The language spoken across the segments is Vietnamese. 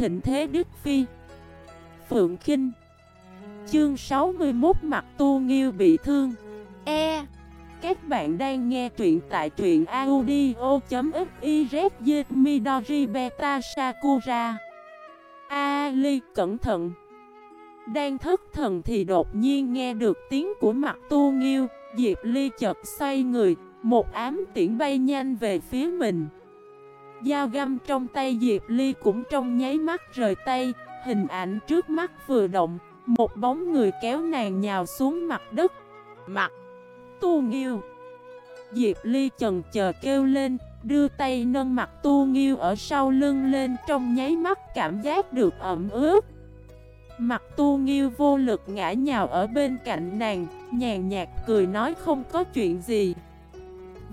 thịnh thế Đức Phi. Phượng Kinh. Chương 61 Mặt Tu Nghiêu bị thương. E. Các bạn đang nghe truyện tại truyện audio.xyz Midori Beta Sakura. Ali cẩn thận. Đang thất thần thì đột nhiên nghe được tiếng của mặt tu nghiêu. Diệp Ly chợt xoay người, Một ám tiễn bay nhanh về phía mình. Dao găm trong tay Diệp Ly cũng trong nháy mắt rời tay, Hình ảnh trước mắt vừa động, Một bóng người kéo nàng nhào xuống mặt đất. Mặt Tu Nghiêu. Diệp Ly chần chờ kêu lên, Đưa tay nâng mặt Tu Nghiêu ở sau lưng lên Trong nháy mắt cảm giác được ẩm ướt. Mặt Tu Nghiêu vô lực ngã nhào ở bên cạnh nàng, Nhàn nhạt cười nói không có chuyện gì.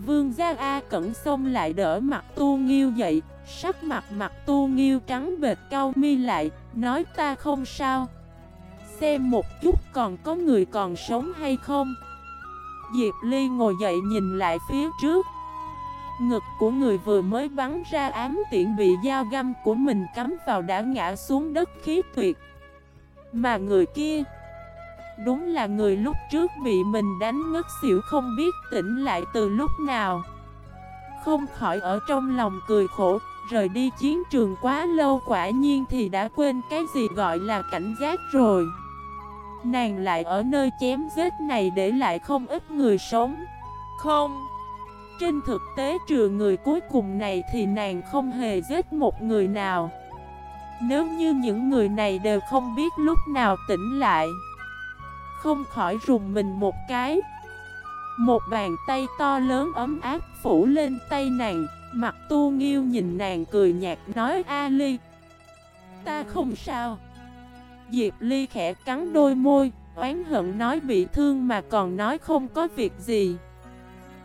Vương Gia A cẩn xông lại đỡ mặt tu nghiêu dậy, Sắc mặt mặt tu nghiêu trắng bệt cao mi lại, Nói, ta không sao. Xem một chút còn có người còn sống hay không. Diệp Ly ngồi dậy nhìn lại phía trước. Ngực của người vừa mới bắn ra ám tiện bị dao găm của mình cắm vào đã ngã xuống đất khí tuyệt. Mà người kia Đúng là người lúc trước bị mình đánh ngất xỉu không biết tỉnh lại từ lúc nào. Không khỏi ở trong lòng cười khổ Rời đi chiến trường quá lâu quả nhiên thì đã quên cái gì gọi là cảnh giác rồi. Nàng lại ở nơi chém giết này để lại không ít người sống. Không. Trên thực tế trừ người cuối cùng này thì nàng không hề giết một người nào. Nếu như những người này đều không biết lúc nào tỉnh lại không khỏi rùng mình một cái. Một bàn tay to lớn ấm áp phủ lên tay nàng, Mặt tu nghiêu nhìn nàng cười nhạt nói, A Ly, Ta không sao. Diệp Ly khẽ cắn đôi môi, Oán hận nói, bị thương mà còn nói không có việc gì.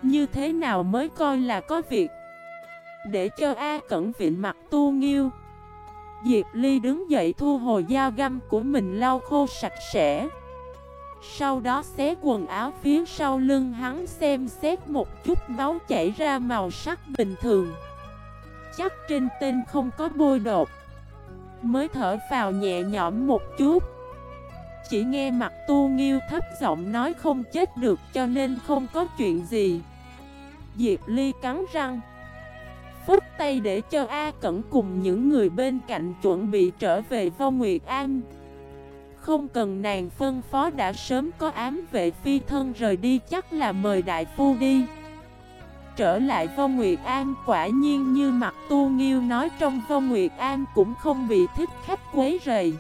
Như thế nào mới coi là có việc? Để cho A Cẩn vịn mặt tu nghiêu. Diệp Ly đứng dậy thu hồi dao găm của mình lau khô sạch sẽ sau đó xé quần áo phía sau lưng hắn xem xét một chút máu chảy ra màu sắc bình thường. Chắc trên tên không có bôi đột. Mới thở vào nhẹ nhõm một chút. Chỉ nghe mặt tu nghiêu thấp giọng nói không chết được cho nên không có chuyện gì. Diệp Ly cắn răng. Phút tay để cho A Cẩn cùng những người bên cạnh chuẩn bị trở về vô Nguyệt An không cần nàng phân phó đã sớm có ám vệ phi thân rời đi, chắc là mời đại phu đi. Trở lại vô Nguyệt An, quả nhiên như mặt tu nghiêu nói, trong vô Nguyệt An cũng không bị thích khách quấy rầy.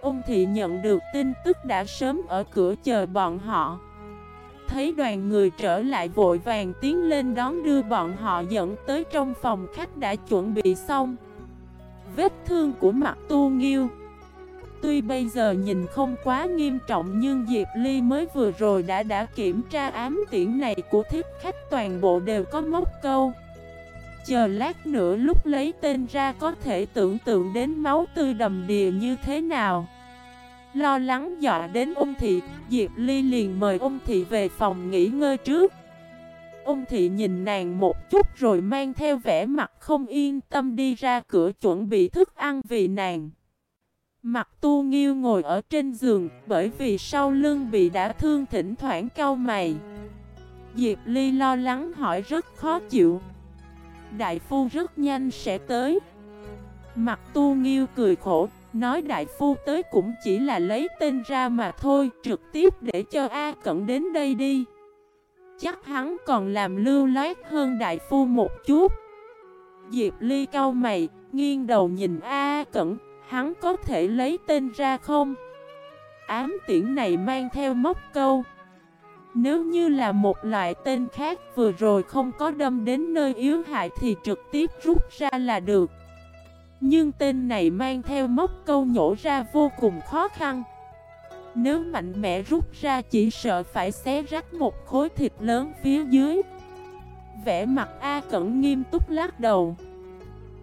Ông thị nhận được tin tức đã sớm ở cửa chờ bọn họ. Thấy đoàn người trở lại vội vàng tiến lên đón đưa bọn họ dẫn tới trong phòng khách đã chuẩn bị xong. Vết thương của mặt tu nghiêu Tuy bây giờ nhìn không quá nghiêm trọng nhưng Diệp Ly mới vừa rồi đã đã kiểm tra ám tiễn này của thiết khách toàn bộ đều có móc câu. Chờ lát nữa lúc lấy tên ra có thể tưởng tượng đến máu tươi đầm đìa như thế nào. Lo lắng dọa đến ông thị, Diệp Ly liền mời ông thị về phòng nghỉ ngơi trước. Ông thị nhìn nàng một chút rồi mang theo vẻ mặt không yên tâm đi ra cửa chuẩn bị thức ăn vì nàng. Mặt tu nghiêu ngồi ở trên giường bởi vì sau lưng bị đã thương thỉnh thoảng cau mày. Diệp Ly lo lắng hỏi rất khó chịu. Đại phu rất nhanh sẽ tới. Mặt tu nghiêu cười khổ, nói đại phu tới cũng chỉ là lấy tên ra mà thôi, trực tiếp để cho A Cận đến đây đi. Chắc hắn còn làm lưu loát hơn đại phu một chút. Diệp Ly cau mày, nghiêng đầu nhìn A Cẩn. Hắn có thể lấy tên ra không? Ám tiễn này mang theo móc câu. Nếu như là một loại tên khác vừa rồi không có đâm đến nơi yếu hại thì trực tiếp rút ra là được. Nhưng tên này mang theo móc câu nhổ ra vô cùng khó khăn. Nếu mạnh mẽ rút ra chỉ sợ phải xé rách một khối thịt lớn phía dưới. Vẽ mặt A Cẩn nghiêm túc lắc đầu.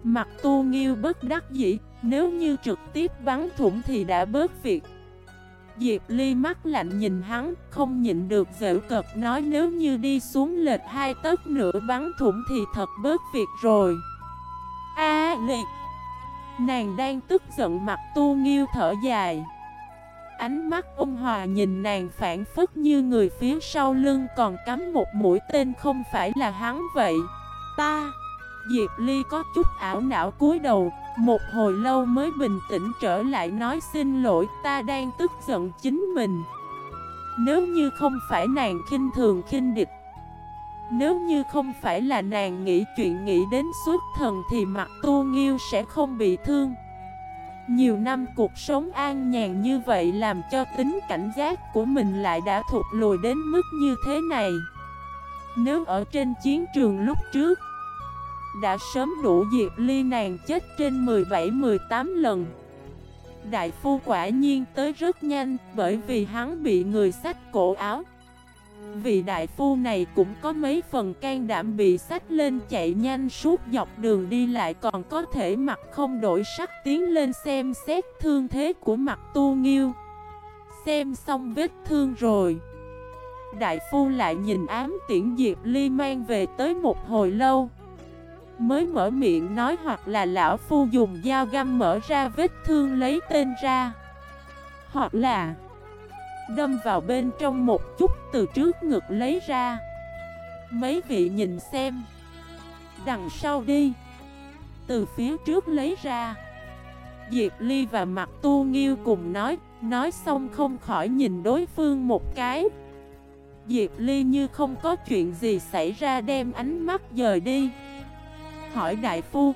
Mặt tu nghiêu bất đắc dĩ nếu như trực tiếp bắn thủng thì đã bớt việc. Diệp Ly mắt lạnh nhìn hắn, Không nhịn được dễu cợt nói nếu như đi xuống lệch hai tấc nữa bắn thủng thì thật bớt việc rồi. A liệt Nàng đang tức giận mặt tu nghiêu thở dài. Ánh mắt ông Hòa nhìn nàng phản phất như người phía sau lưng còn cắm một mũi tên không phải là hắn vậy. Ta Diệp Ly có chút ảo não cúi đầu, Một hồi lâu mới bình tĩnh trở lại nói xin lỗi, ta đang tức giận chính mình. Nếu như không phải nàng khinh thường khinh địch, Nếu như không phải là nàng nghĩ chuyện nghĩ đến suốt thần thì mặt tu nghiêu sẽ không bị thương. Nhiều năm cuộc sống an nhàn như vậy làm cho tính cảnh giác của mình lại đã thụt lùi đến mức như thế này. Nếu ở trên chiến trường lúc trước đã sớm đủ Diệp Ly nàng chết trên 17-18 lần. Đại phu quả nhiên tới rất nhanh, bởi vì hắn bị người sách cổ áo. Vị đại phu này cũng có mấy phần can đảm bị sách lên chạy nhanh suốt dọc đường đi lại còn có thể mặt không đổi sắc tiến lên xem xét thương thế của mặt tu nghiêu. Xem xong vết thương rồi, Đại phu lại nhìn ám tiễn Diệp Ly mang về tới một hồi lâu. Mới mở miệng nói hoặc là lão phu dùng dao găm mở ra vết thương lấy tên ra. Hoặc là Đâm vào bên trong một chút từ trước ngực lấy ra. Mấy vị nhìn xem. Đằng sau đi. Từ phía trước lấy ra. Diệp Ly và Mặt Tu Nghiêu cùng nói. Nói xong không khỏi nhìn đối phương một cái. Diệp Ly như không có chuyện gì xảy ra đem ánh mắt dời đi. Hỏi đại phu.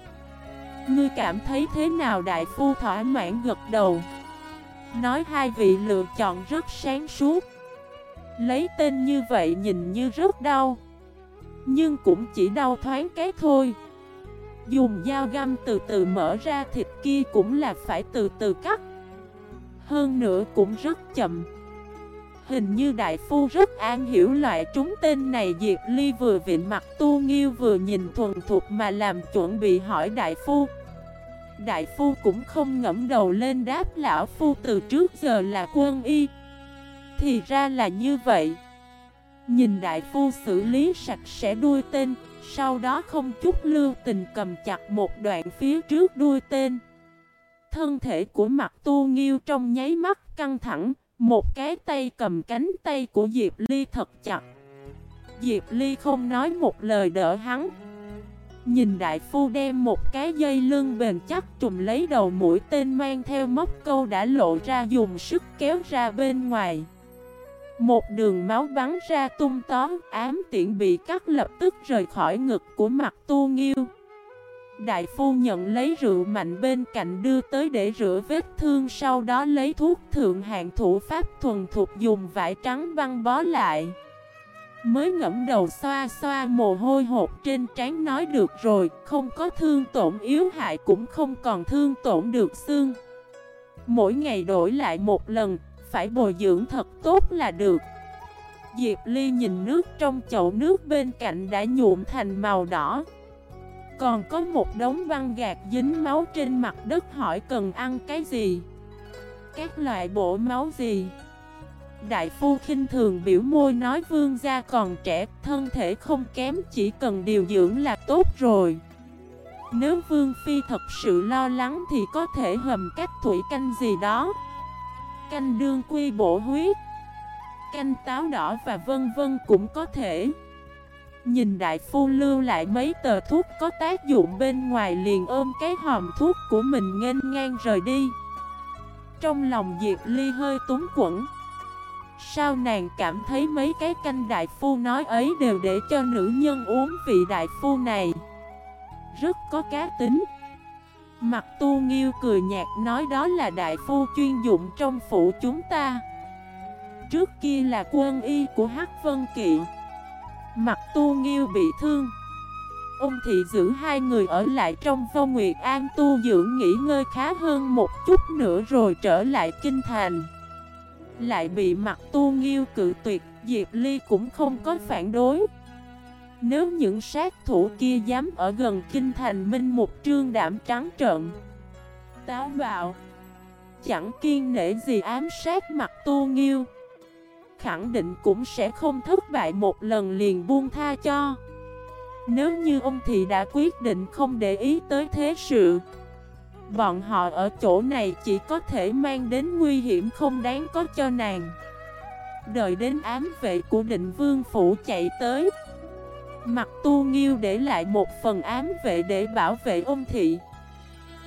Ngươi cảm thấy thế nào đại phu thỏa mãn gật đầu. Nói hai vị lựa chọn rất sáng suốt. Lấy tên như vậy nhìn như rất đau. Nhưng cũng chỉ đau thoáng cái thôi. Dùng dao găm từ từ mở ra thịt kia cũng là phải từ từ cắt. Hơn nữa cũng rất chậm. Hình như đại phu rất an hiểu loại chúng tên này. Diệp Ly vừa vịn mặt tu nghiêu vừa nhìn thuần thục mà làm chuẩn bị hỏi đại phu. Đại phu cũng không ngẫm đầu lên đáp lão phu từ trước giờ là quân y. Thì ra là như vậy. Nhìn đại phu xử lý sạch sẽ đuôi tên, Sau đó không chút lưu tình cầm chặt một đoạn phía trước đuôi tên. Thân thể của mặt tu nghiêu trong nháy mắt căng thẳng một cái tay cầm cánh tay của Diệp Ly thật chặt. Diệp Ly không nói một lời đỡ hắn. Nhìn đại phu đem một cái dây lưng bền chắc trùm lấy đầu mũi tên mang theo móc câu đã lộ ra dùng sức kéo ra bên ngoài. Một đường máu bắn ra tung tóm ám tiện bị cắt lập tức rời khỏi ngực của mặt tu nghiêu. Đại phu nhận lấy rượu mạnh bên cạnh đưa tới để rửa vết thương, Sau đó lấy thuốc thượng hạng thủ pháp thuần thục dùng vải trắng băng bó lại. Mới ngẫm đầu xoa xoa mồ hôi hột trên trán nói được rồi, Không có thương tổn yếu hại cũng không còn thương tổn được xương. Mỗi ngày đổi lại một lần, Phải bồi dưỡng thật tốt là được. Diệp Ly nhìn nước trong chậu nước bên cạnh đã nhuộm thành màu đỏ. Còn có một đống băng gạt dính máu trên mặt đất hỏi cần ăn cái gì Các loại bổ máu gì Đại phu khinh thường biểu môi nói vương gia còn trẻ, thân thể không kém chỉ cần điều dưỡng là tốt rồi. Nếu vương phi thật sự lo lắng thì có thể hầm cách thủy canh gì đó. Canh đương quy bổ huyết, canh táo đỏ và vân vân cũng có thể. Nhìn đại phu lưu lại mấy tờ thuốc có tác dụng bên ngoài liền ôm cái hòm thuốc của mình nghênh ngang rời đi. Trong lòng Diệp Ly hơi túng quẩn. Sao nàng cảm thấy mấy cái canh đại phu nói ấy đều để cho nữ nhân uống vị đại phu này Rất có cá tính Mặt tu nghiêu cười nhạt nói đó là đại phu chuyên dụng trong phủ chúng ta Trước kia là quân y của Hắc Vân kiện Mặt tu nghiêu bị thương. Ông thị giữ hai người ở lại trong vô nguyệt an tu dưỡng nghỉ ngơi khá hơn một chút nữa rồi trở lại kinh thành. Lại bị mặt tu nghiêu cự tuyệt, Diệp Ly cũng không có phản đối. Nếu những sát thủ kia dám ở gần kinh thành minh một trương đảm trắng trợn, Táo bạo, Chẳng kiên nể gì ám sát mặt tu nghiêu. Khẳng định cũng sẽ không thất bại một lần liền buông tha cho. Nếu như ông thì đã quyết định không để ý tới thế sự, Bọn họ ở chỗ này chỉ có thể mang đến nguy hiểm không đáng có cho nàng. Đợi đến ám vệ của định vương phủ chạy tới Mặt tu nghiêu để lại một phần ám vệ để bảo vệ ông thị,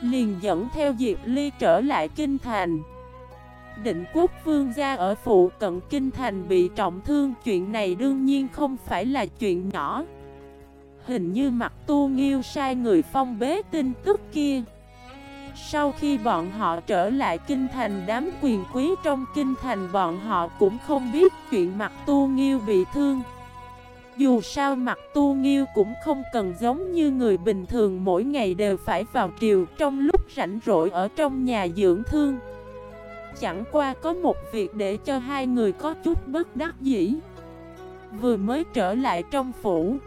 Liền dẫn theo Diệp Ly trở lại kinh thành. Định quốc vương gia ở phụ cận kinh thành bị trọng thương, Chuyện này đương nhiên không phải là chuyện nhỏ. Hình như mặt tu nghiêu sai người phong bế tin tức kia. Sau khi bọn họ trở lại kinh thành, đám quyền quý trong kinh thành bọn họ cũng không biết chuyện mặt tu nghiêu bị thương. Dù sao mặt tu nghiêu cũng không cần giống như người bình thường, mỗi ngày đều phải vào triều, trong lúc rảnh rỗi ở trong nhà dưỡng thương. Chẳng qua có một việc để cho hai người có chút bất đắc dĩ. Vừa mới trở lại trong phủ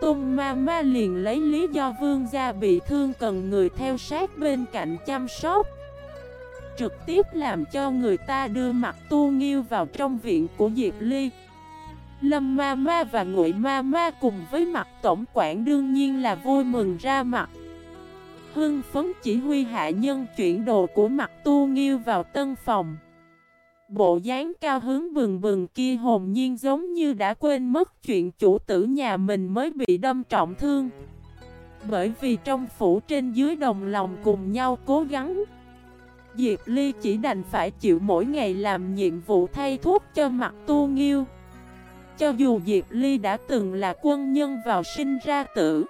Tôn ma ma liền lấy lý do vương gia bị thương cần người theo sát bên cạnh chăm sóc. Trực tiếp làm cho người ta đưa mặt tu nghiêu vào trong viện của Diệp Ly. Lâm ma ma và ngụy ma ma cùng với mặt tổng quản đương nhiên là vui mừng ra mặt. Hưng phấn chỉ huy hạ nhân chuyển đồ của mặt tu nghiêu vào tân phòng. Bộ dáng cao hướng bừng bừng kia hồn nhiên giống như đã quên mất chuyện chủ tử nhà mình mới bị đâm trọng thương. Bởi vì trong phủ trên dưới đồng lòng cùng nhau cố gắng, Diệp Ly chỉ đành phải chịu mỗi ngày làm nhiệm vụ thay thuốc cho mặt tu nghiêu. Cho dù Diệp Ly đã từng là quân nhân vào sinh ra tử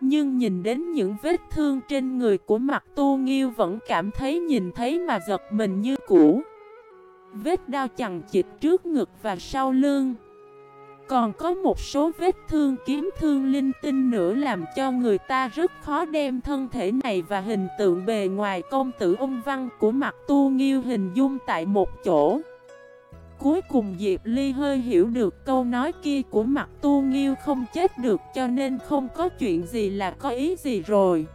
nhưng nhìn đến những vết thương trên người của mặt tu nghiêu vẫn cảm thấy nhìn thấy mà giật mình như cũ. Vết đau chằng chịt trước ngực và sau lưng. Còn có một số vết thương kiếm thương linh tinh nữa làm cho người ta rất khó đem thân thể này và hình tượng bề ngoài công tử ung văn của mặt tu nghiêu hình dung tại một chỗ. Cuối cùng Diệp Ly hơi hiểu được câu nói kia của mặt tu nghiêu không chết được cho nên không có chuyện gì là có ý gì rồi.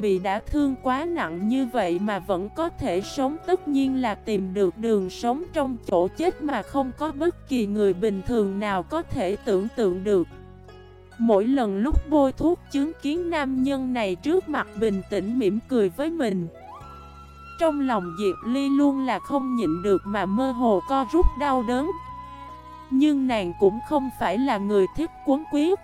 Bị đã thương quá nặng như vậy mà vẫn có thể sống, tất nhiên là tìm được đường sống trong chỗ chết mà không có bất kỳ người bình thường nào có thể tưởng tượng được. Mỗi lần lúc bôi thuốc chứng kiến nam nhân này trước mặt bình tĩnh mỉm cười với mình trong lòng Diệp Ly luôn là không nhịn được mà mơ hồ co rút đau đớn. Nhưng nàng cũng không phải là người thích cuốn quyết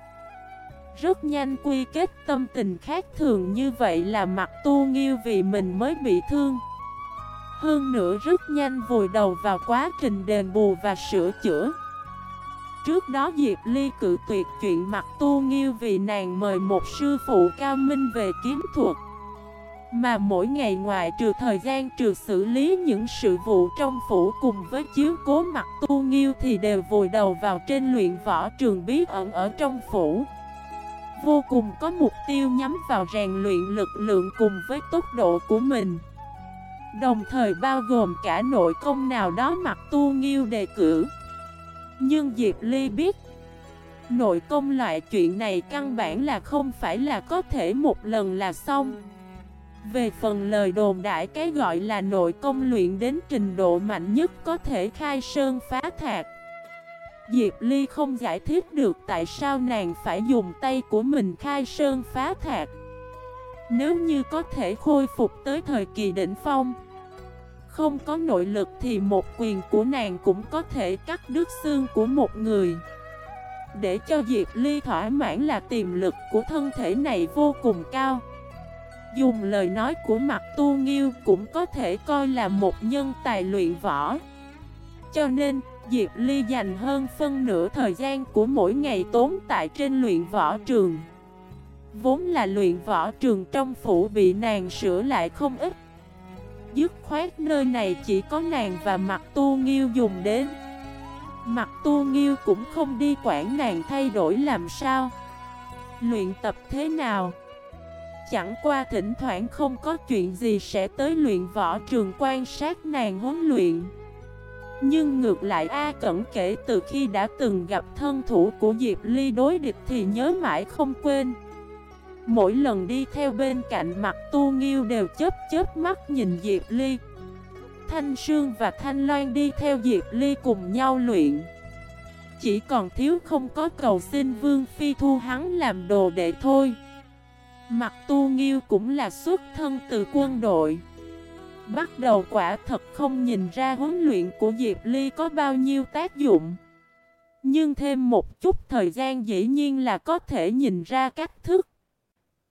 Rất nhanh quy kết tâm tình khác thường như vậy là mặt tu nghiêu vì mình mới bị thương. Hơn nữa rất nhanh vùi đầu vào quá trình đền bù và sửa chữa. Trước đó Diệp Ly cự tuyệt chuyện mặt tu nghiêu vì nàng mời một sư phụ cao minh về kiếm thuật mà mỗi ngày ngoài trừ thời gian trừ xử lý những sự vụ trong phủ cùng với chiếu cố mặt tu nghiêu thì đều vùi đầu vào trên luyện võ trường bí ẩn ở trong phủ. Vô cùng có mục tiêu nhắm vào rèn luyện lực lượng cùng với tốc độ của mình. Đồng thời bao gồm cả nội công nào đó mặt tu nghiêu đề cử. Nhưng Diệp Ly biết, Nội công loại chuyện này căn bản là không phải là có thể một lần là xong về phần lời đồn đại cái gọi là nội công luyện đến trình độ mạnh nhất có thể khai sơn phá thạc. Diệp Ly không giải thích được tại sao nàng phải dùng tay của mình khai sơn phá thạc. Nếu như có thể khôi phục tới thời kỳ đỉnh phong, Không có nội lực thì một quyền của nàng cũng có thể cắt đứt xương của một người. Để cho Diệp Ly thỏa mãn là tiềm lực của thân thể này vô cùng cao. Dùng lời nói của mặt tu nghiêu cũng có thể coi là một nhân tài luyện võ. Cho nên, Diệp Ly dành hơn phân nửa thời gian của mỗi ngày tốn tại trên luyện võ trường. Vốn là luyện võ trường trong phủ bị nàng sửa lại không ít. Dứt khoát nơi này chỉ có nàng và mặt tu nghiêu dùng đến. Mặt tu nghiêu cũng không đi quản nàng thay đổi làm sao. Luyện tập thế nào? Chẳng qua thỉnh thoảng không có chuyện gì sẽ tới luyện võ trường quan sát nàng huấn luyện. Nhưng ngược lại A Cẩn kể từ khi đã từng gặp thân thủ của Diệp Ly đối địch thì nhớ mãi không quên. Mỗi lần đi theo bên cạnh mặt tu nghiêu đều chớp chớp mắt nhìn Diệp Ly. Thanh Sương và Thanh Loan đi theo Diệp Ly cùng nhau luyện. Chỉ còn thiếu không có cầu xin Vương Phi thu hắn làm đồ đệ thôi. Mặt tu nghiêu cũng là xuất thân từ quân đội. Bắt đầu quả thật không nhìn ra huấn luyện của Diệp Ly có bao nhiêu tác dụng. Nhưng thêm một chút thời gian dĩ nhiên là có thể nhìn ra cách thức.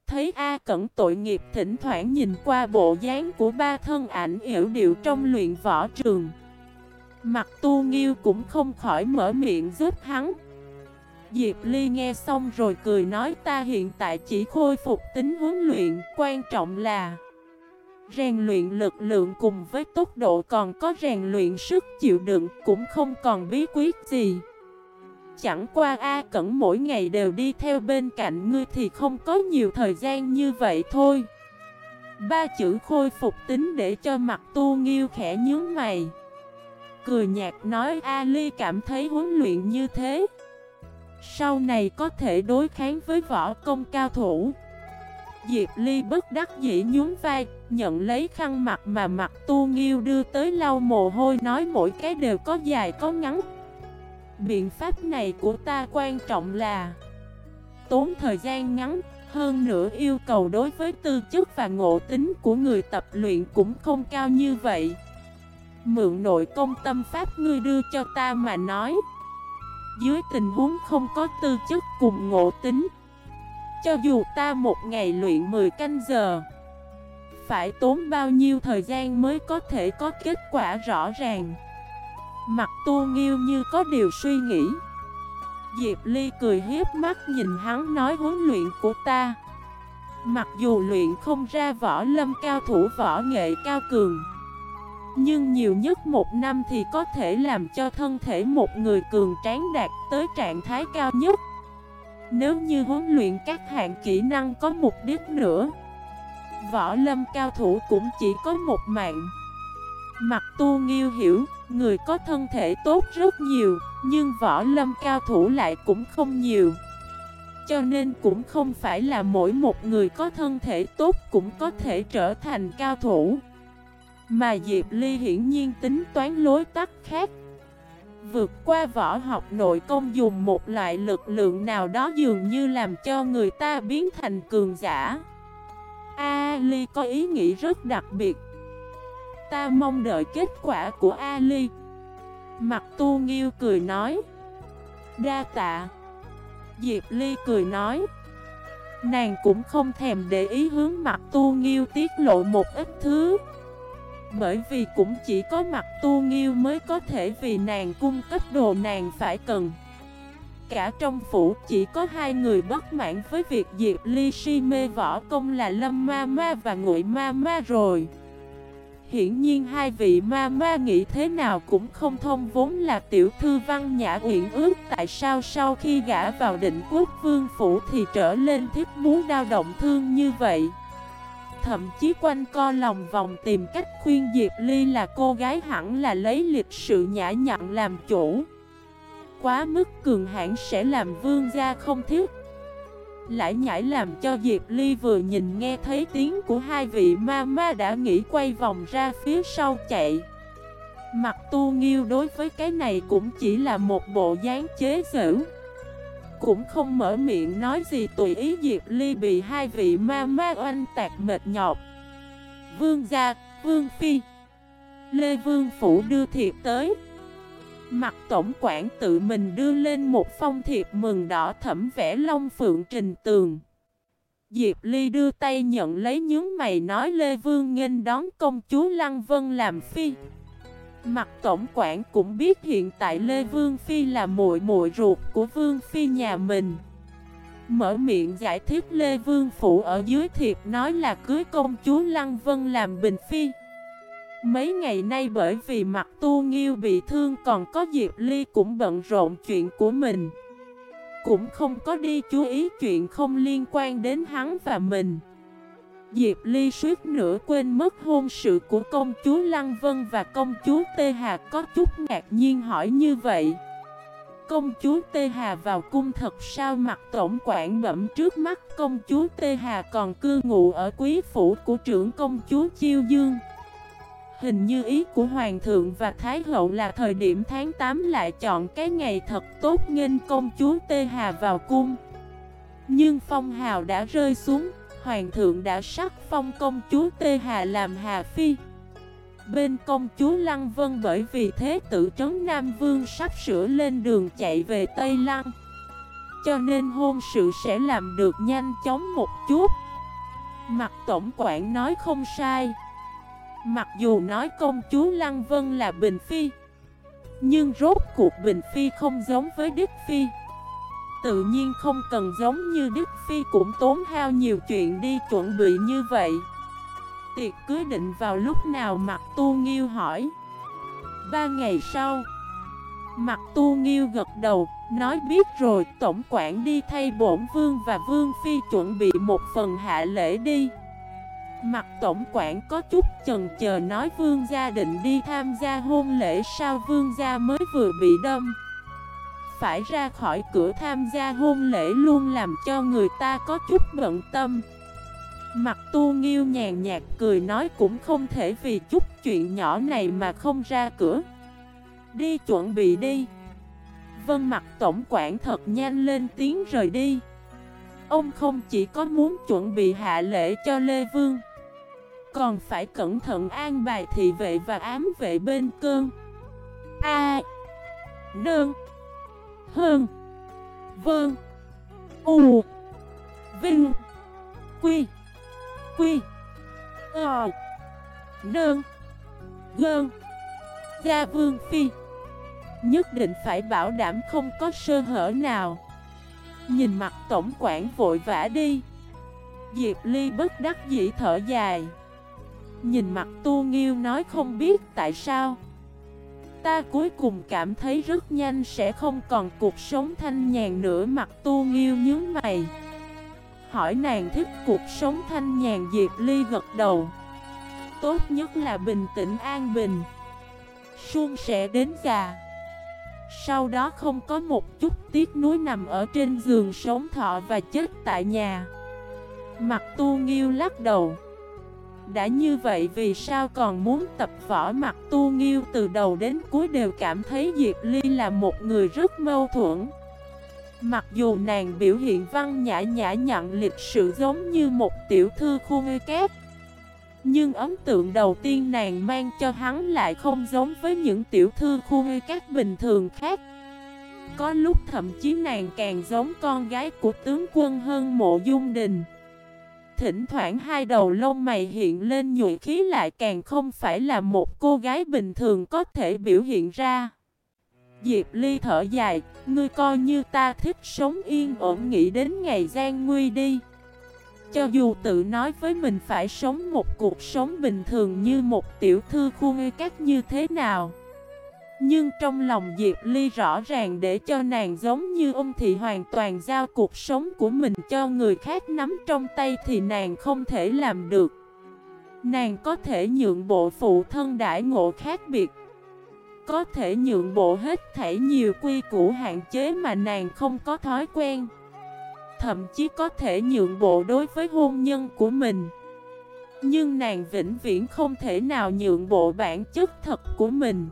Thấy A Cẩn tội nghiệp thỉnh thoảng nhìn qua bộ dáng của ba thân ảnh yểu điệu trong luyện võ trường. Mặt tu nghiêu cũng không khỏi mở miệng giúp hắn. Diệp Ly nghe xong rồi cười nói ta hiện tại chỉ khôi phục tính huấn luyện, Quan trọng là Rèn luyện lực lượng cùng với tốc độ còn có rèn luyện sức chịu đựng cũng không còn bí quyết gì. Chẳng qua A Cẩn mỗi ngày đều đi theo bên cạnh ngươi thì không có nhiều thời gian như vậy thôi. Ba chữ khôi phục tính để cho mặt tu nghiêu khẽ nhướng mày. Cười nhạt nói A Ly cảm thấy huấn luyện như thế. Sau này có thể đối kháng với võ công cao thủ. Diệp Ly bất đắc dĩ nhún vai, Nhận lấy khăn mặt mà mặt tu nghiêu đưa tới lau mồ hôi Nói mỗi cái đều có dài có ngắn. Biện pháp này của ta quan trọng là Tốn thời gian ngắn, Hơn nữa yêu cầu đối với tư chất và ngộ tính của người tập luyện cũng không cao như vậy. Mượn nội công tâm pháp ngươi đưa cho ta mà nói. Dưới tình huống không có tư chất cùng ngộ tính, Cho dù ta một ngày luyện 10 canh giờ, Phải tốn bao nhiêu thời gian mới có thể có kết quả rõ ràng? Mặt tu nghiêu như có điều suy nghĩ. Diệp Ly cười hiếp mắt nhìn hắn nói huấn luyện của ta. Mặc dù luyện không ra võ lâm cao thủ võ nghệ cao cường nhưng nhiều nhất một năm thì có thể làm cho thân thể một người cường tráng đạt tới trạng thái cao nhất. Nếu như huấn luyện các hạng kỹ năng có mục đích nữa Võ lâm cao thủ cũng chỉ có một mạng. Mặt tu nghiêu hiểu, người có thân thể tốt rất nhiều Nhưng võ lâm cao thủ lại cũng không nhiều. Cho nên cũng không phải là mỗi một người có thân thể tốt cũng có thể trở thành cao thủ mà Diệp Ly hiển nhiên tính toán lối tắt khác. Vượt qua võ học nội công dùng một loại lực lượng nào đó dường như làm cho người ta biến thành cường giả. A Ly có ý nghĩ rất đặc biệt. Ta mong đợi kết quả của A Ly. Mặt tu nghiêu cười nói. Đa tạ. Diệp Ly cười nói. Nàng cũng không thèm để ý hướng mặt tu nghiêu tiết lộ một ít thứ bởi vì cũng chỉ có mặt tu nghiêu mới có thể vì nàng cung cấp đồ nàng phải cần. Cả trong phủ chỉ có hai người bất mãn với việc Diệp Ly si mê võ công là Lâm Ma Ma và Ngụy Ma Ma rồi. Hiển nhiên hai vị ma ma nghĩ thế nào cũng không thông vốn là tiểu thư văn nhã uyển ước, Tại sao sau khi gã vào định quốc vương phủ thì trở lên thiết muốn đau động thương như vậy? Thậm chí quanh co lòng vòng tìm cách khuyên Diệp Ly là cô gái hẳn là lấy lịch sự nhã nhặn làm chủ. Quá mức cường hãn sẽ làm vương gia không thiết. Lại nhảy làm cho Diệp Ly vừa nhìn nghe thấy tiếng của hai vị ma ma đã nghĩ quay vòng ra phía sau chạy. Mặt tu nghiêu đối với cái này cũng chỉ là một bộ dáng chế giễu cũng không mở miệng nói gì tùy ý Diệp Ly bị hai vị ma ma oanh tạc mệt nhọc. Vương gia, Vương Phi. Lê Vương Phủ đưa thiệp tới. Mặt tổng quản tự mình đưa lên một phong thiệp mừng đỏ thẩm vẽ long phượng trình tường. Diệp Ly đưa tay nhận lấy nhướng mày nói Lê Vương nghênh đón công chúa Lăng Vân làm phi. Mặt tổng quản cũng biết hiện tại Lê Vương Phi là muội muội ruột của Vương Phi nhà mình. Mở miệng giải thích Lê Vương Phụ ở dưới thiệp nói là cưới công chúa Lăng Vân làm Bình Phi. Mấy ngày nay bởi vì mặt tu nghiêu bị thương còn có Diệp Ly cũng bận rộn chuyện của mình. Cũng không có đi chú ý chuyện không liên quan đến hắn và mình. Diệp Ly suýt nữa quên mất hôn sự của công chúa Lăng Vân và công chúa Tê Hà có chút ngạc nhiên hỏi như vậy. Công chúa Tê Hà vào cung thật sao mặt tổng quản bẩm trước mắt công chúa Tê Hà còn cư ngụ ở quý phủ của trưởng công chúa Chiêu Dương. Hình như ý của Hoàng thượng và Thái hậu là thời điểm tháng 8 lại chọn cái ngày thật tốt nghênh công chúa Tê Hà vào cung. Nhưng phong hào đã rơi xuống Hoàng thượng đã sắc phong công chúa Tê Hà làm Hà Phi. Bên công chúa Lăng Vân bởi vì thế tử trấn Nam Vương sắp sửa lên đường chạy về Tây Lăng Cho nên hôn sự sẽ làm được nhanh chóng một chút. Mặt tổng quản nói không sai. Mặc dù nói công chúa Lăng Vân là Bình Phi, Nhưng rốt cuộc Bình Phi không giống với Đức Phi. Tự nhiên không cần giống như Đức Phi cũng tốn hao nhiều chuyện đi chuẩn bị như vậy. Tiệc cưới định vào lúc nào Mặt Tu Nghiêu hỏi. Ba ngày sau Mặt Tu Nghiêu gật đầu, Nói biết rồi, Tổng quản đi thay bổn vương và vương phi chuẩn bị một phần hạ lễ đi. Mặt tổng quản có chút chần chờ nói vương gia định đi tham gia hôn lễ sao vương gia mới vừa bị đâm. Phải ra khỏi cửa tham gia hôn lễ luôn làm cho người ta có chút bận tâm. Mặt tu nghiêu nhàn nhạt cười nói cũng không thể vì chút chuyện nhỏ này mà không ra cửa. Đi chuẩn bị đi. Vân mặt tổng quản thật nhanh lên tiếng rời đi. Ông không chỉ có muốn chuẩn bị hạ lễ cho Lê Vương, Còn phải cẩn thận an bài thị vệ và ám vệ bên cơn. A. Nương. Hơn. Vơn U. Vinh. Quy. Quy. Ờ. Nơn. Gơn. Gia Vương Phi. Nhất định phải bảo đảm không có sơ hở nào. Nhìn mặt tổng quản vội vã đi. Diệp Ly bất đắc dĩ thở dài. Nhìn mặt tu nghiêu nói không biết tại sao. Ta cuối cùng cảm thấy rất nhanh sẽ không còn cuộc sống thanh nhàn nữa mặt tu nghiêu nhớ mày. Hỏi nàng thích cuộc sống thanh nhàn Diệp Ly gật đầu. Tốt nhất là bình tĩnh an bình. Xuân sẽ đến già sau đó không có một chút tiếc nuối nằm ở trên giường sống thọ và chết tại nhà. Mặt tu nghiêu lắc đầu. Đã như vậy vì sao còn muốn tập võ mặt tu nghiêu từ đầu đến cuối đều cảm thấy Diệp Ly là một người rất mâu thuẫn. Mặc dù nàng biểu hiện văn nhã nhã nhặn lịch sự giống như một tiểu thư khu ngư kép, nhưng ấn tượng đầu tiên nàng mang cho hắn lại không giống với những tiểu thư khu ngư các bình thường khác. Có lúc thậm chí nàng càng giống con gái của tướng quân hơn mộ dung đình. Thỉnh thoảng hai đầu lông mày hiện lên nhụy khí lại càng không phải là một cô gái bình thường có thể biểu hiện ra. Diệp Ly thở dài, ngươi coi như ta thích sống yên ổn nghĩ đến ngày gian nguy đi. Cho dù tự nói với mình phải sống một cuộc sống bình thường như một tiểu thư khu ngư các như thế nào nhưng trong lòng Diệp Ly rõ ràng để cho nàng giống như ông thị hoàn toàn giao cuộc sống của mình cho người khác nắm trong tay thì nàng không thể làm được. Nàng có thể nhượng bộ phụ thân đại ngộ khác biệt, Có thể nhượng bộ hết thảy nhiều quy củ hạn chế mà nàng không có thói quen, Thậm chí có thể nhượng bộ đối với hôn nhân của mình. Nhưng nàng vĩnh viễn không thể nào nhượng bộ bản chất thật của mình.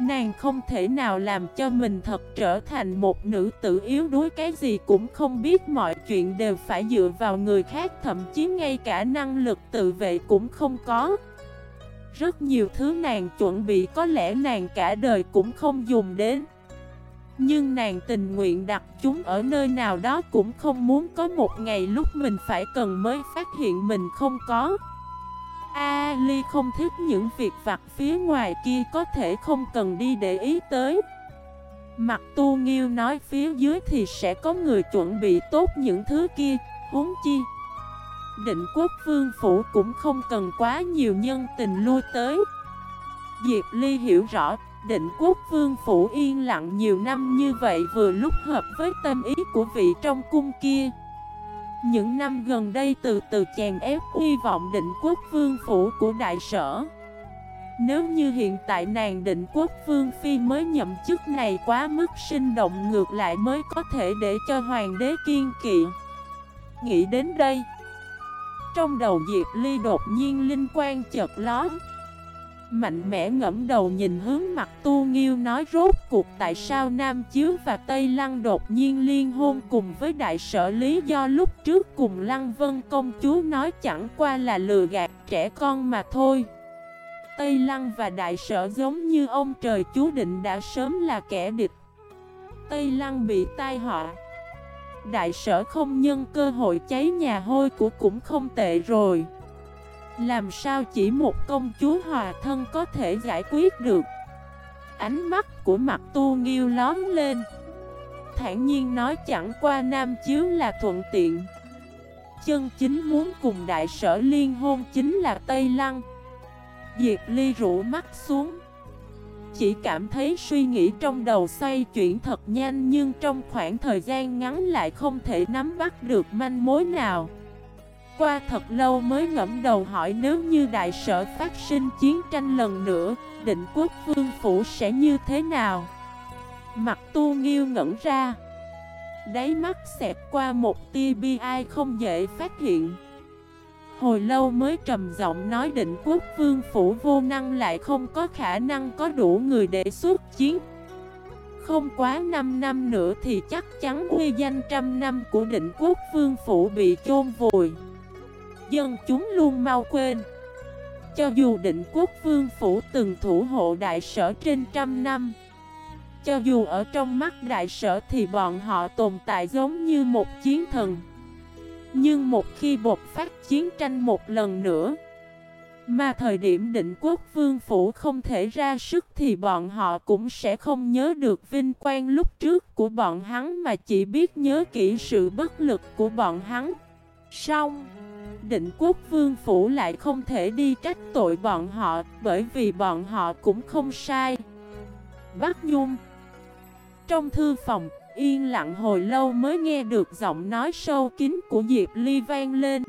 Nàng không thể nào làm cho mình thật trở thành một nữ tử yếu đuối, cái gì cũng không biết, mọi chuyện đều phải dựa vào người khác, Thậm chí ngay cả năng lực tự vệ cũng không có. Rất nhiều thứ nàng chuẩn bị, có lẽ nàng cả đời cũng không dùng đến. Nhưng nàng tình nguyện đặt chúng ở nơi nào đó cũng không muốn có một ngày lúc mình phải cần mới phát hiện mình không có. Ali không thích những việc vặt phía ngoài kia có thể không cần đi để ý tới. Mặt tu nghiêu nói phía dưới thì sẽ có người chuẩn bị tốt những thứ kia, huống chi Định quốc vương phủ cũng không cần quá nhiều nhân tình lui tới. Diệp Ly hiểu rõ định quốc vương phủ yên lặng nhiều năm như vậy vừa lúc hợp với tâm ý của vị trong cung kia. Những năm gần đây từ từ chèn ép uy vọng định quốc vương phủ của đại sở. Nếu như hiện tại nàng định quốc vương phi mới nhậm chức này quá mức sinh động ngược lại mới có thể để cho hoàng đế kiên kỵ. Nghĩ đến đây, Trong đầu Diệp Ly đột nhiên linh quan chợt lóe. Mạnh mẽ ngẫm đầu nhìn hướng mặt tu nghiêu nói, rốt cuộc tại sao Nam Chiếu và Tây Lăng đột nhiên liên hôn cùng với đại sở lý do lúc trước cùng Lăng Vân công chúa nói chẳng qua là lừa gạt trẻ con mà thôi. Tây Lăng và đại sở giống như ông trời chú định đã sớm là kẻ địch. Tây Lăng bị tai họa. Đại sở không nhân cơ hội cháy nhà hôi của cũng không tệ rồi. Làm sao chỉ một công chúa hòa thân có thể giải quyết được? Ánh mắt của mặt tu nghiêu lóm lên. Thản nhiên nói chẳng qua nam chiếu là thuận tiện. Chân chính muốn cùng đại sở liên hôn chính là Tây Lăng. Diệp Ly rũ mắt xuống. Chỉ cảm thấy suy nghĩ trong đầu xoay chuyển thật nhanh Nhưng trong khoảng thời gian ngắn lại không thể nắm bắt được manh mối nào qua thật lâu mới ngẫm đầu hỏi nếu như đại sở phát sinh chiến tranh lần nữa, định quốc vương phủ sẽ như thế nào? Mặt tu nghiêu ngẩn ra. Đáy mắt xẹt qua một tia bi ai không dễ phát hiện. Hồi lâu mới trầm giọng nói định quốc vương phủ vô năng lại không có khả năng có đủ người để xuất chiến. Không quá 5 năm nữa thì chắc chắn uy danh trăm năm của định quốc vương phủ bị chôn vùi dân chúng luôn mau quên. Cho dù định quốc vương phủ từng thủ hộ đại sở trên trăm năm, Cho dù ở trong mắt đại sở thì bọn họ tồn tại giống như một chiến thần. Nhưng một khi bột phát chiến tranh một lần nữa, Mà thời điểm định quốc vương phủ không thể ra sức thì bọn họ cũng sẽ không nhớ được vinh quang lúc trước của bọn hắn Mà chỉ biết nhớ kỹ sự bất lực của bọn hắn. Xong định quốc vương phủ lại không thể đi trách tội bọn họ Bởi vì bọn họ cũng không sai. Bác Nhung. Trong thư phòng, yên lặng hồi lâu mới nghe được giọng nói sâu kín của Diệp Ly vang lên.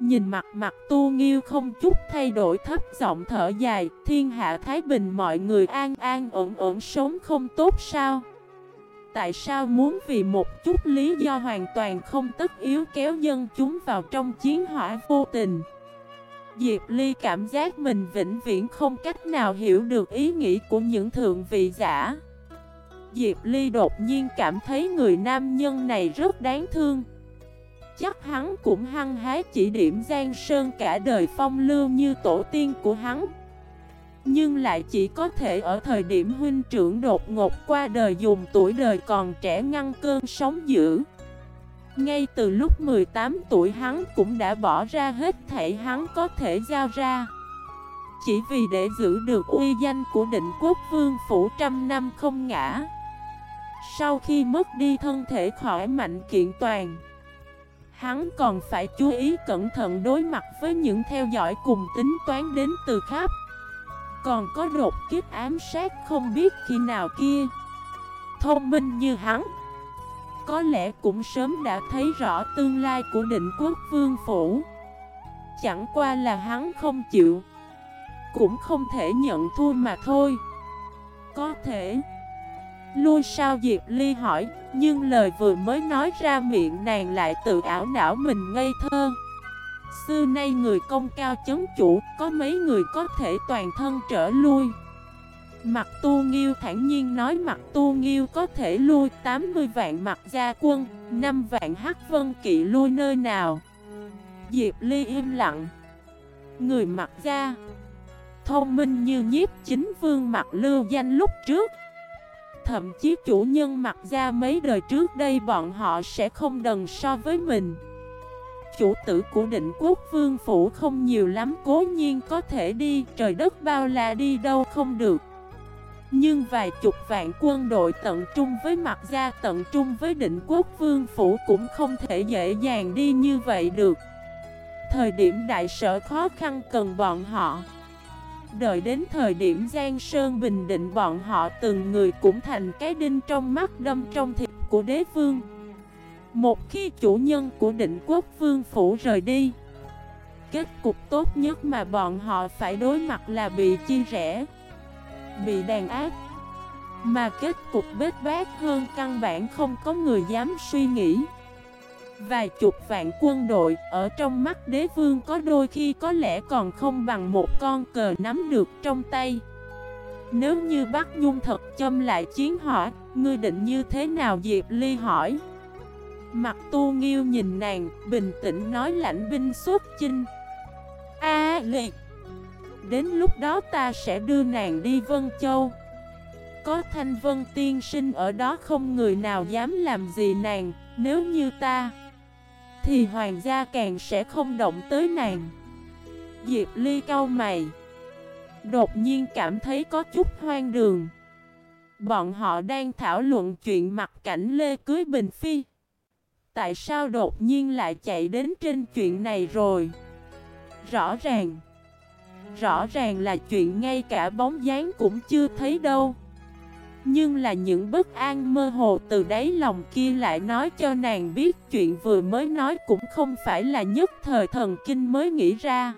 Nhìn mặt mặt tu nghiêu không chút thay đổi thấp giọng thở dài Thiên hạ Thái Bình mọi người an an ổn ổn sống không tốt sao? Tại sao muốn vì một chút lý do hoàn toàn không tất yếu kéo dân chúng vào trong chiến hỏa vô tình. Diệp Ly cảm giác mình vĩnh viễn không cách nào hiểu được ý nghĩ của những thượng vị giả. Diệp Ly đột nhiên cảm thấy người nam nhân này rất đáng thương. Chắc hắn cũng hăng hái chỉ điểm Giang Sơn cả đời phong lưu như tổ tiên của hắn. Nhưng lại chỉ có thể ở thời điểm huynh trưởng đột ngột qua đời dùng tuổi đời còn trẻ ngăn cơn sóng dữ. Ngay từ lúc 18 tuổi hắn cũng đã bỏ ra hết thảy hắn có thể giao ra. Chỉ vì để giữ được uy danh của định quốc vương phủ trăm năm không ngã. Sau khi mất đi thân thể khỏi mạnh kiện toàn, Hắn còn phải chú ý cẩn thận đối mặt với những theo dõi cùng tính toán đến từ khắp còn có đột kiếp ám sát không biết khi nào kia. Thông minh như hắn, Có lẽ cũng sớm đã thấy rõ tương lai của định quốc vương phủ. Chẳng qua là hắn không chịu, Cũng không thể nhận thua mà thôi. Có thể Lui sao Diệp Ly hỏi, Nhưng lời vừa mới nói ra miệng nàng lại tự ảo não mình ngây thơ. Xưa nay người công cao chấn chủ, có mấy người có thể toàn thân trở lui. Mặt tu nghiêu thản nhiên nói mặt tu nghiêu có thể lui 80 vạn mặt gia quân, 5 vạn hắc vân kỵ lui nơi nào. Diệp Ly im lặng. Người mặt gia Thông minh như nhiếp chính vương mặt lưu danh lúc trước Thậm chí chủ nhân mặt gia mấy đời trước đây bọn họ sẽ không đần so với mình chủ tử của định quốc vương phủ không nhiều lắm, cố nhiên có thể đi, Trời đất bao la đi đâu không được. Nhưng vài chục vạn quân đội tận trung với mặt gia, tận trung với định quốc vương phủ cũng không thể dễ dàng đi như vậy được. Thời điểm đại sở khó khăn cần bọn họ. Đợi đến thời điểm Giang Sơn bình định, bọn họ từng người cũng thành cái đinh trong mắt đâm trong thịt của đế vương một khi chủ nhân của định quốc vương phủ rời đi Kết cục tốt nhất mà bọn họ phải đối mặt là bị chia rẽ Bị đàn áp. Mà kết cục bết bát hơn căn bản không có người dám suy nghĩ. Vài chục vạn quân đội ở trong mắt đế vương có đôi khi có lẽ còn không bằng một con cờ nắm được trong tay. Nếu như Bắc Nhung thật châm lại chiến hỏa, ngươi định như thế nào Diệp Ly hỏi? Mặt tu nghiêu nhìn nàng, bình tĩnh nói lãnh binh xuất chinh. A liệt. Đến lúc đó ta sẽ đưa nàng đi Vân Châu. Có thanh vân tiên sinh ở đó không người nào dám làm gì nàng Nếu như ta Thì hoàng gia càng sẽ không động tới nàng. Diệp Ly cau mày. Đột nhiên cảm thấy có chút hoang đường. Bọn họ đang thảo luận chuyện mặt cảnh Lê cưới Bình Phi. Tại sao đột nhiên lại chạy đến trên chuyện này rồi? Rõ ràng Rõ ràng là chuyện ngay cả bóng dáng cũng chưa thấy đâu. Nhưng là những bất an mơ hồ từ đáy lòng kia lại nói cho nàng biết chuyện vừa mới nói cũng không phải là nhất thời thần kinh mới nghĩ ra.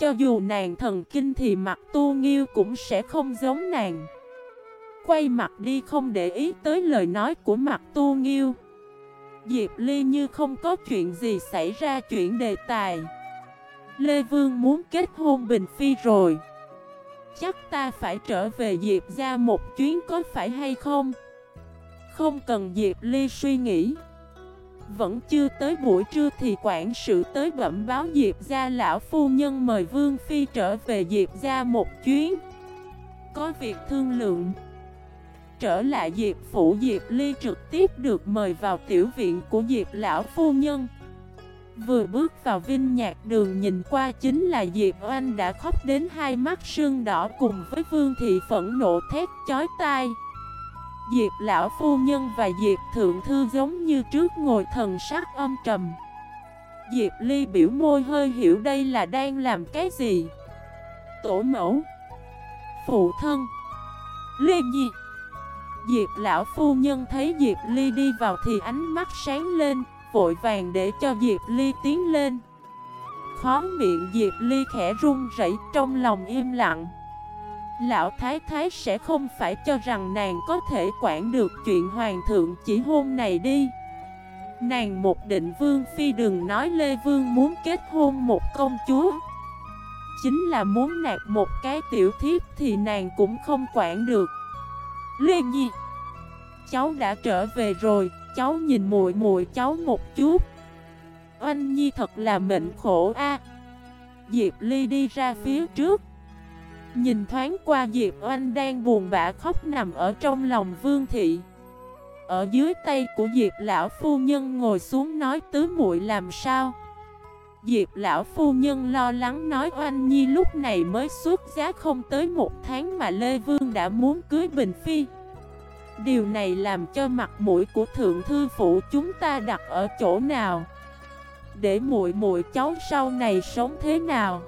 Cho dù nàng thần kinh thì mặt tu nghiêu cũng sẽ không giống nàng. Quay mặt đi không để ý tới lời nói của mặt tu nghiêu. Diệp Ly như không có chuyện gì xảy ra chuyện đề tài. Lê Vương muốn kết hôn Bình Phi rồi. Chắc ta phải trở về Diệp ra một chuyến có phải hay không? Không cần Diệp Ly suy nghĩ. Vẫn chưa tới buổi trưa thì quản sự tới bẩm báo Diệp ra lão phu nhân mời Vương Phi trở về Diệp ra một chuyến. Có việc thương lượng. Trở lại Diệp Phủ, Diệp Ly trực tiếp được mời vào tiểu viện của Diệp Lão Phu Nhân. Vừa bước vào vinh nhạc đường nhìn qua chính là Diệp Oanh đã khóc đến hai mắt sưng đỏ cùng với Vương Thị phẫn nộ thét chói tai. Diệp Lão Phu Nhân và Diệp Thượng Thư giống như trước ngồi thần sắc âm trầm. Diệp Ly biểu môi hơi hiểu đây là đang làm cái gì? Tổ mẫu, Phụ thân, Lê Nhi. Diệp lão phu nhân thấy Diệp Ly đi vào thì ánh mắt sáng lên, vội vàng để cho Diệp Ly tiến lên. Khó miệng Diệp Ly khẽ run rẩy trong lòng im lặng. Lão Thái Thái sẽ không phải cho rằng nàng có thể quản được chuyện hoàng thượng chỉ hôn này đi. Nàng một định vương phi đừng nói Lê Vương muốn kết hôn một công chúa. Chính là muốn nạt một cái tiểu thiếp thì nàng cũng không quản được. Lê Nhi. Cháu đã trở về rồi, Cháu nhìn muội muội cháu một chút. Oanh Nhi thật là mệnh khổ a. Diệp Ly đi ra phía trước. Nhìn thoáng qua Diệp Oanh đang buồn bã khóc nằm ở trong lòng Vương Thị. Ở dưới tay của Diệp Lão Phu Nhân ngồi xuống nói, tứ muội làm sao? Diệp Lão Phu Nhân lo lắng nói Oanh Nhi lúc này mới xuất giá không tới một tháng mà Lê Vương đã muốn cưới Bình Phi. Điều này làm cho mặt mũi của thượng thư phụ chúng ta đặt ở chỗ nào? Để muội muội cháu sau này sống thế nào?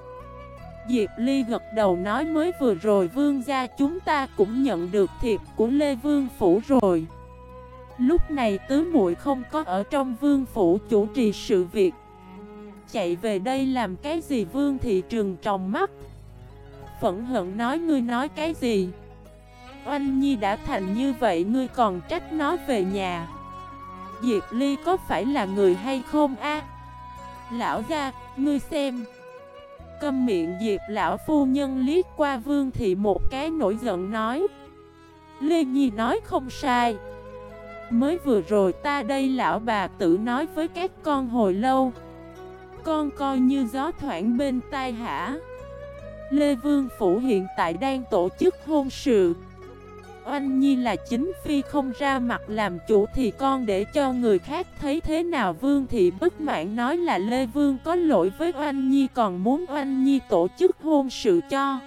Diệp Ly gật đầu nói mới vừa rồi vương gia chúng ta cũng nhận được thiệp của Lê Vương Phủ rồi. Lúc này tứ muội không có ở trong vương phủ chủ trì sự việc. Chạy về đây làm cái gì vương thị trường tròng mắt. Phẫn hận nói ngươi nói cái gì? Oanh Nhi đã thành như vậy ngươi còn trách nó về nhà? Diệp Ly có phải là người hay không a? Lão gia, ngươi xem. Câm miệng Diệp lão phu nhân liếc qua Vương Thị một cái nổi giận nói Lê Nhi nói không sai. Mới vừa rồi ta đây lão bà tự nói với các con hồi lâu con coi như gió thoảng bên tai hả? Lê Vương Phủ hiện tại đang tổ chức hôn sự. Oanh Nhi là chính phi không ra mặt làm chủ thì con để cho người khác thấy thế nào? Vương Thị bất mãn nói là Lê Vương có lỗi với Oanh Nhi, còn muốn Oanh Nhi tổ chức hôn sự cho.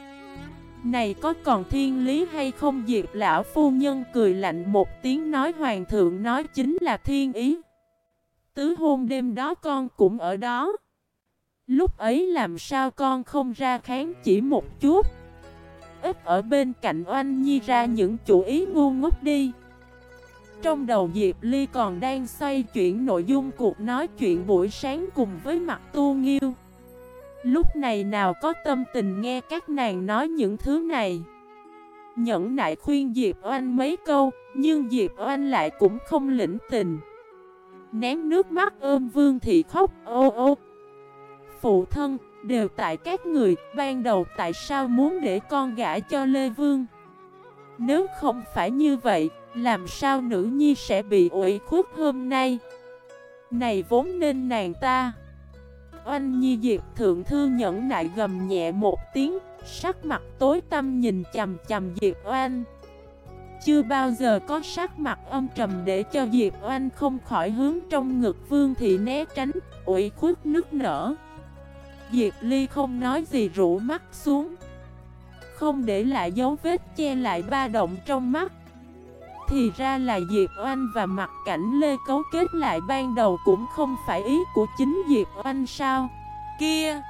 Này có còn thiên lý hay không? Diệp lão phu nhân cười lạnh một tiếng nói, hoàng thượng nói chính là thiên ý. Tứ hôn đêm đó con cũng ở đó. Lúc ấy làm sao con không ra kháng chỉ một chút? Ít ở bên cạnh Oanh Nhi ra những chủ ý ngu ngốc đi. Trong đầu Diệp Ly còn đang xoay chuyển nội dung cuộc nói chuyện buổi sáng cùng với mặt tu nghiêu. Lúc này nào có tâm tình nghe các nàng nói những thứ này? Nhẫn nại khuyên Diệp Oanh mấy câu, Nhưng Diệp Oanh lại cũng không lĩnh tình. Nén nước mắt ôm Vương Thị khóc, ô ô. Phụ thân, đều tại các người. Ban đầu tại sao muốn để con gả cho Lê Vương? Nếu không phải như vậy Làm sao nữ nhi sẽ bị ủy khuất hôm nay? Này vốn nên nàng ta. Oanh Nhi Diệp Thượng Thư nhẫn nại gầm nhẹ một tiếng Sắc mặt tối tâm nhìn chầm chầm Diệp Oanh. Chưa bao giờ có sắc mặt âm trầm để cho Diệp Oanh không khỏi hướng trong ngực Vương Thị né tránh ủy khuất nước nở. Diệp Ly không nói gì rũ mắt xuống. Không để lại dấu vết che lại ba động trong mắt. Thì ra là Diệp Oanh và mặt cảnh Lê cấu kết lại ban đầu cũng không phải ý của chính Diệp Oanh sao? Kia,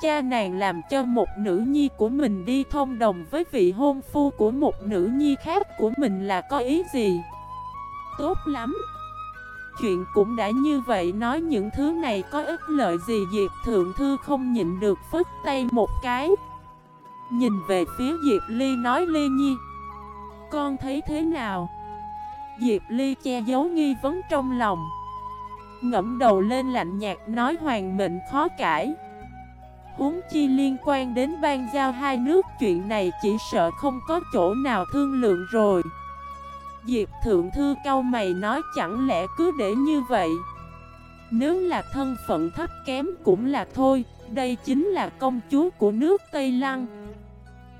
Cha nàng làm cho một nữ nhi của mình đi thông đồng với vị hôn phu của một nữ nhi khác của mình là có ý gì? Tốt lắm. Chuyện cũng đã như vậy, nói những thứ này có ích lợi gì? Diệp Thượng Thư không nhịn được phức tay một cái. Nhìn về phía Diệp Ly nói, Ly Nhi, Con thấy thế nào? Diệp Ly che giấu nghi vấn trong lòng. Ngẫm đầu lên lạnh nhạt nói, hoàng mệnh khó cãi. Huống chi liên quan đến ban giao hai nước, chuyện này chỉ sợ không có chỗ nào thương lượng rồi. Diệp Thượng Thư cao mày nói chẳng lẽ cứ để như vậy? Nếu là thân phận thấp kém cũng là thôi Đây chính là công chúa của nước Tây Lăng.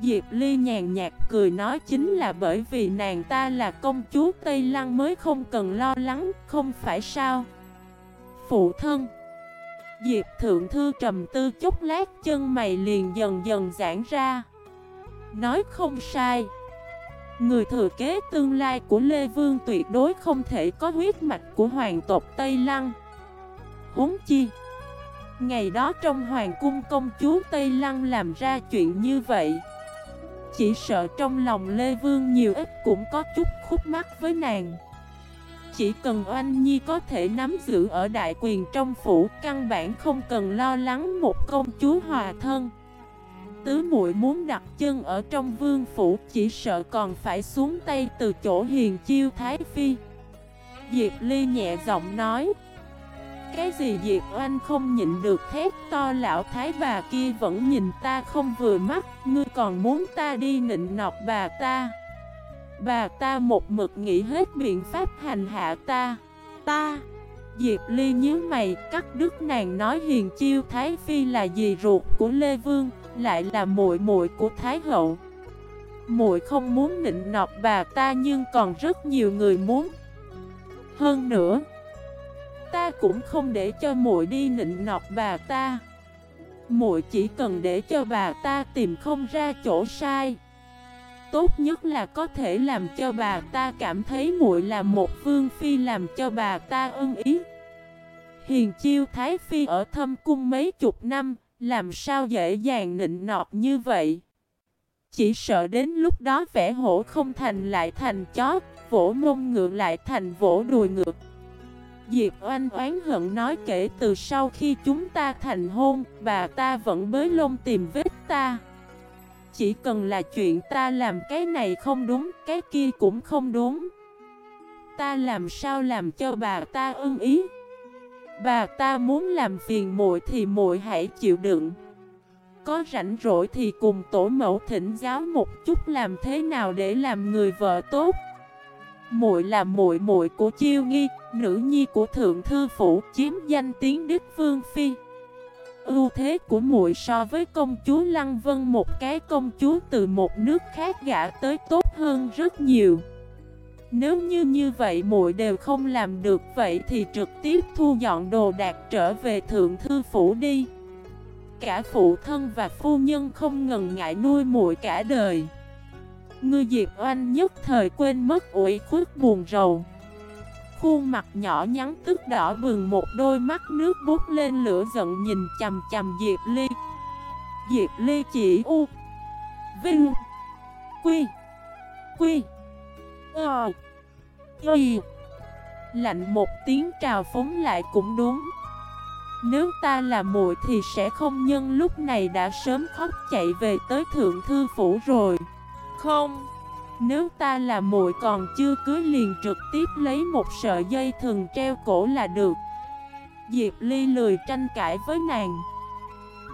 Diệp Ly nhàn nhạt cười nói chính là bởi vì nàng ta là công chúa Tây Lăng mới không cần lo lắng, không phải sao? Phụ thân. Diệp Thượng Thư trầm tư chốc lát chân mày liền dần dần giãn ra. Nói không sai. Người thừa kế tương lai của Lê Vương tuyệt đối không thể có huyết mạch của hoàng tộc Tây Lăng. Huống chi, Ngày đó trong hoàng cung công chúa Tây Lăng làm ra chuyện như vậy. Chỉ sợ trong lòng Lê Vương nhiều ít cũng có chút khúc mắc với nàng. Chỉ cần Oanh Nhi có thể nắm giữ ở đại quyền trong phủ, Căn bản không cần lo lắng một công chúa hòa thân. Tứ muội muốn đặt chân ở trong vương phủ, Chỉ sợ còn phải xuống tay từ chỗ hiền chiêu Thái Phi. Diệp Ly nhẹ giọng nói, cái gì Diệp Oanh không nhịn được thét to lão thái bà kia vẫn nhìn ta không vừa mắt, Ngươi còn muốn ta đi nịnh nọt bà ta? Bà ta một mực nghĩ hết biện pháp hành hạ ta. Ta? Diệp Ly nhớ mày, cắt đứt nàng nói hiền chiêu Thái Phi là dì ruột của Lê Vương lại là muội muội của Thái Hậu. Muội không muốn nịnh nọt bà ta nhưng còn rất nhiều người muốn. Hơn nữa, Ta cũng không để cho muội đi nịnh nọt bà ta. Muội chỉ cần để cho bà ta tìm không ra chỗ sai. Tốt nhất là có thể làm cho bà ta cảm thấy muội là một vương phi làm cho bà ta ưng ý. Hiền chiêu thái phi ở thâm cung mấy chục năm làm sao dễ dàng nịnh nọt như vậy Chỉ sợ đến lúc đó vẽ hổ không thành lại thành chó Vỗ mông ngựa lại thành vỗ đùi ngược Diệp oanh oán hận nói kể từ sau khi chúng ta thành hôn, bà ta vẫn bới lông tìm vết ta. Chỉ cần là chuyện ta làm cái này không đúng, cái kia cũng không đúng. Ta làm sao làm cho bà ta ưng ý? Bà ta muốn làm phiền muội thì muội hãy chịu đựng. Có rảnh rỗi thì cùng tổ mẫu thỉnh giáo một chút làm thế nào để làm người vợ tốt muội là muội muội của Chiêu Nghi, nữ nhi của thượng thư phủ, chiếm danh tiếng Đức Vương phi. Ưu thế của muội so với công chúa Lăng Vân một cái công chúa từ một nước khác gả tới tốt hơn rất nhiều. Nếu như như vậy muội đều không làm được, vậy thì trực tiếp thu dọn đồ đạc trở về thượng thư phủ đi. Cả phụ thân và phu nhân không ngần ngại nuôi muội cả đời. Ngư Diệp Oanh nhất thời quên mất ủy khuất buồn rầu Khuôn mặt nhỏ nhắn tức đỏ bừng một đôi mắt nước bút lên lửa giận nhìn chầm chầm Diệp Ly Diệp Ly chỉ u, Vinh, Quy Quy Ờ. Y Lạnh một tiếng trào phóng lại cũng đúng. Nếu ta là muội thì sẽ không nhân lúc này đã sớm khóc chạy về tới thượng thư phủ rồi. Không. Nếu ta là muội còn chưa cưới liền trực tiếp lấy một sợi dây thừng treo cổ là được. Diệp Ly lười tranh cãi với nàng.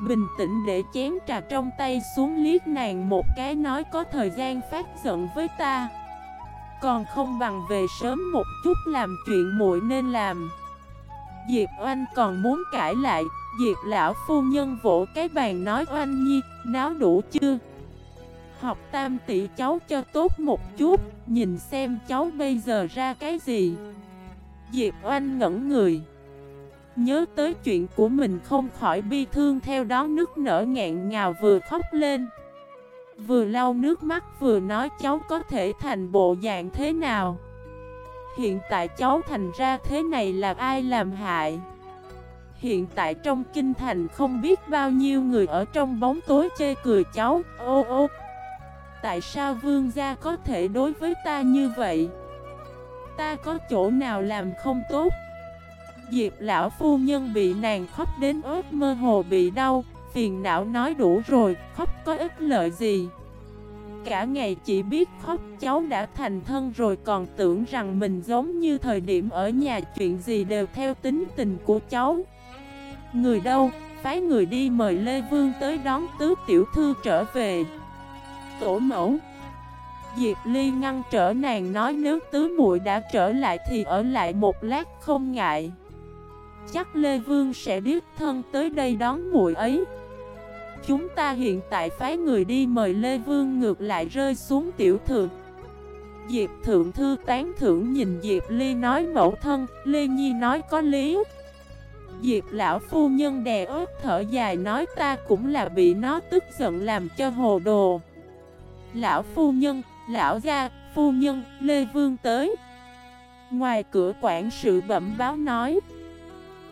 Bình tĩnh để chén trà trong tay xuống liếc nàng một cái nói có thời gian phát giận với ta còn không bằng về sớm một chút làm chuyện muội nên làm. Diệp Oanh còn muốn cãi lại Diệp lão phu nhân vỗ cái bàn nói Oanh nhi, náo đủ chưa? Học tam tỷ cháu cho tốt một chút Nhìn xem cháu bây giờ ra cái gì. Diệp Oanh ngẩn người. Nhớ tới chuyện của mình không khỏi bi thương theo đó nước nở ngẹn ngào vừa khóc lên. Vừa lau nước mắt vừa nói cháu có thể thành bộ dạng thế nào. Hiện tại cháu thành ra thế này là ai làm hại? Hiện tại trong kinh thành không biết bao nhiêu người ở trong bóng tối chê cười cháu. Ô ô, Tại sao vương gia có thể đối với ta như vậy? Ta có chỗ nào làm không tốt? Diệp lão phu nhân bị nàng khóc đến ớt mơ hồ bị đau. Phiền não nói đủ rồi, khóc có ích lợi gì? Cả ngày chỉ biết khóc cháu đã thành thân rồi còn tưởng rằng mình giống như thời điểm ở nhà chuyện gì đều theo tính tình của cháu. Người đâu, phái người đi mời Lê Vương tới đón tứ tiểu thư trở về. Tổ mẫu Diệp Ly ngăn trở nàng nói nếu tứ muội đã trở lại thì ở lại một lát không ngại. Chắc Lê Vương sẽ điếc thân tới đây đón muội ấy. Chúng ta hiện tại phái người đi mời Lê Vương ngược lại rơi xuống tiểu thượng. Diệp Thượng Thư tán thưởng nhìn Diệp Ly nói mẫu thân Lê Nhi nói có lý. Diệp lão phu nhân đè ớt thở dài nói ta cũng là bị nó tức giận làm cho hồ đồ. Lão phu nhân, lão gia, phu nhân, Lê Vương tới. Ngoài cửa quản sự bẩm báo nói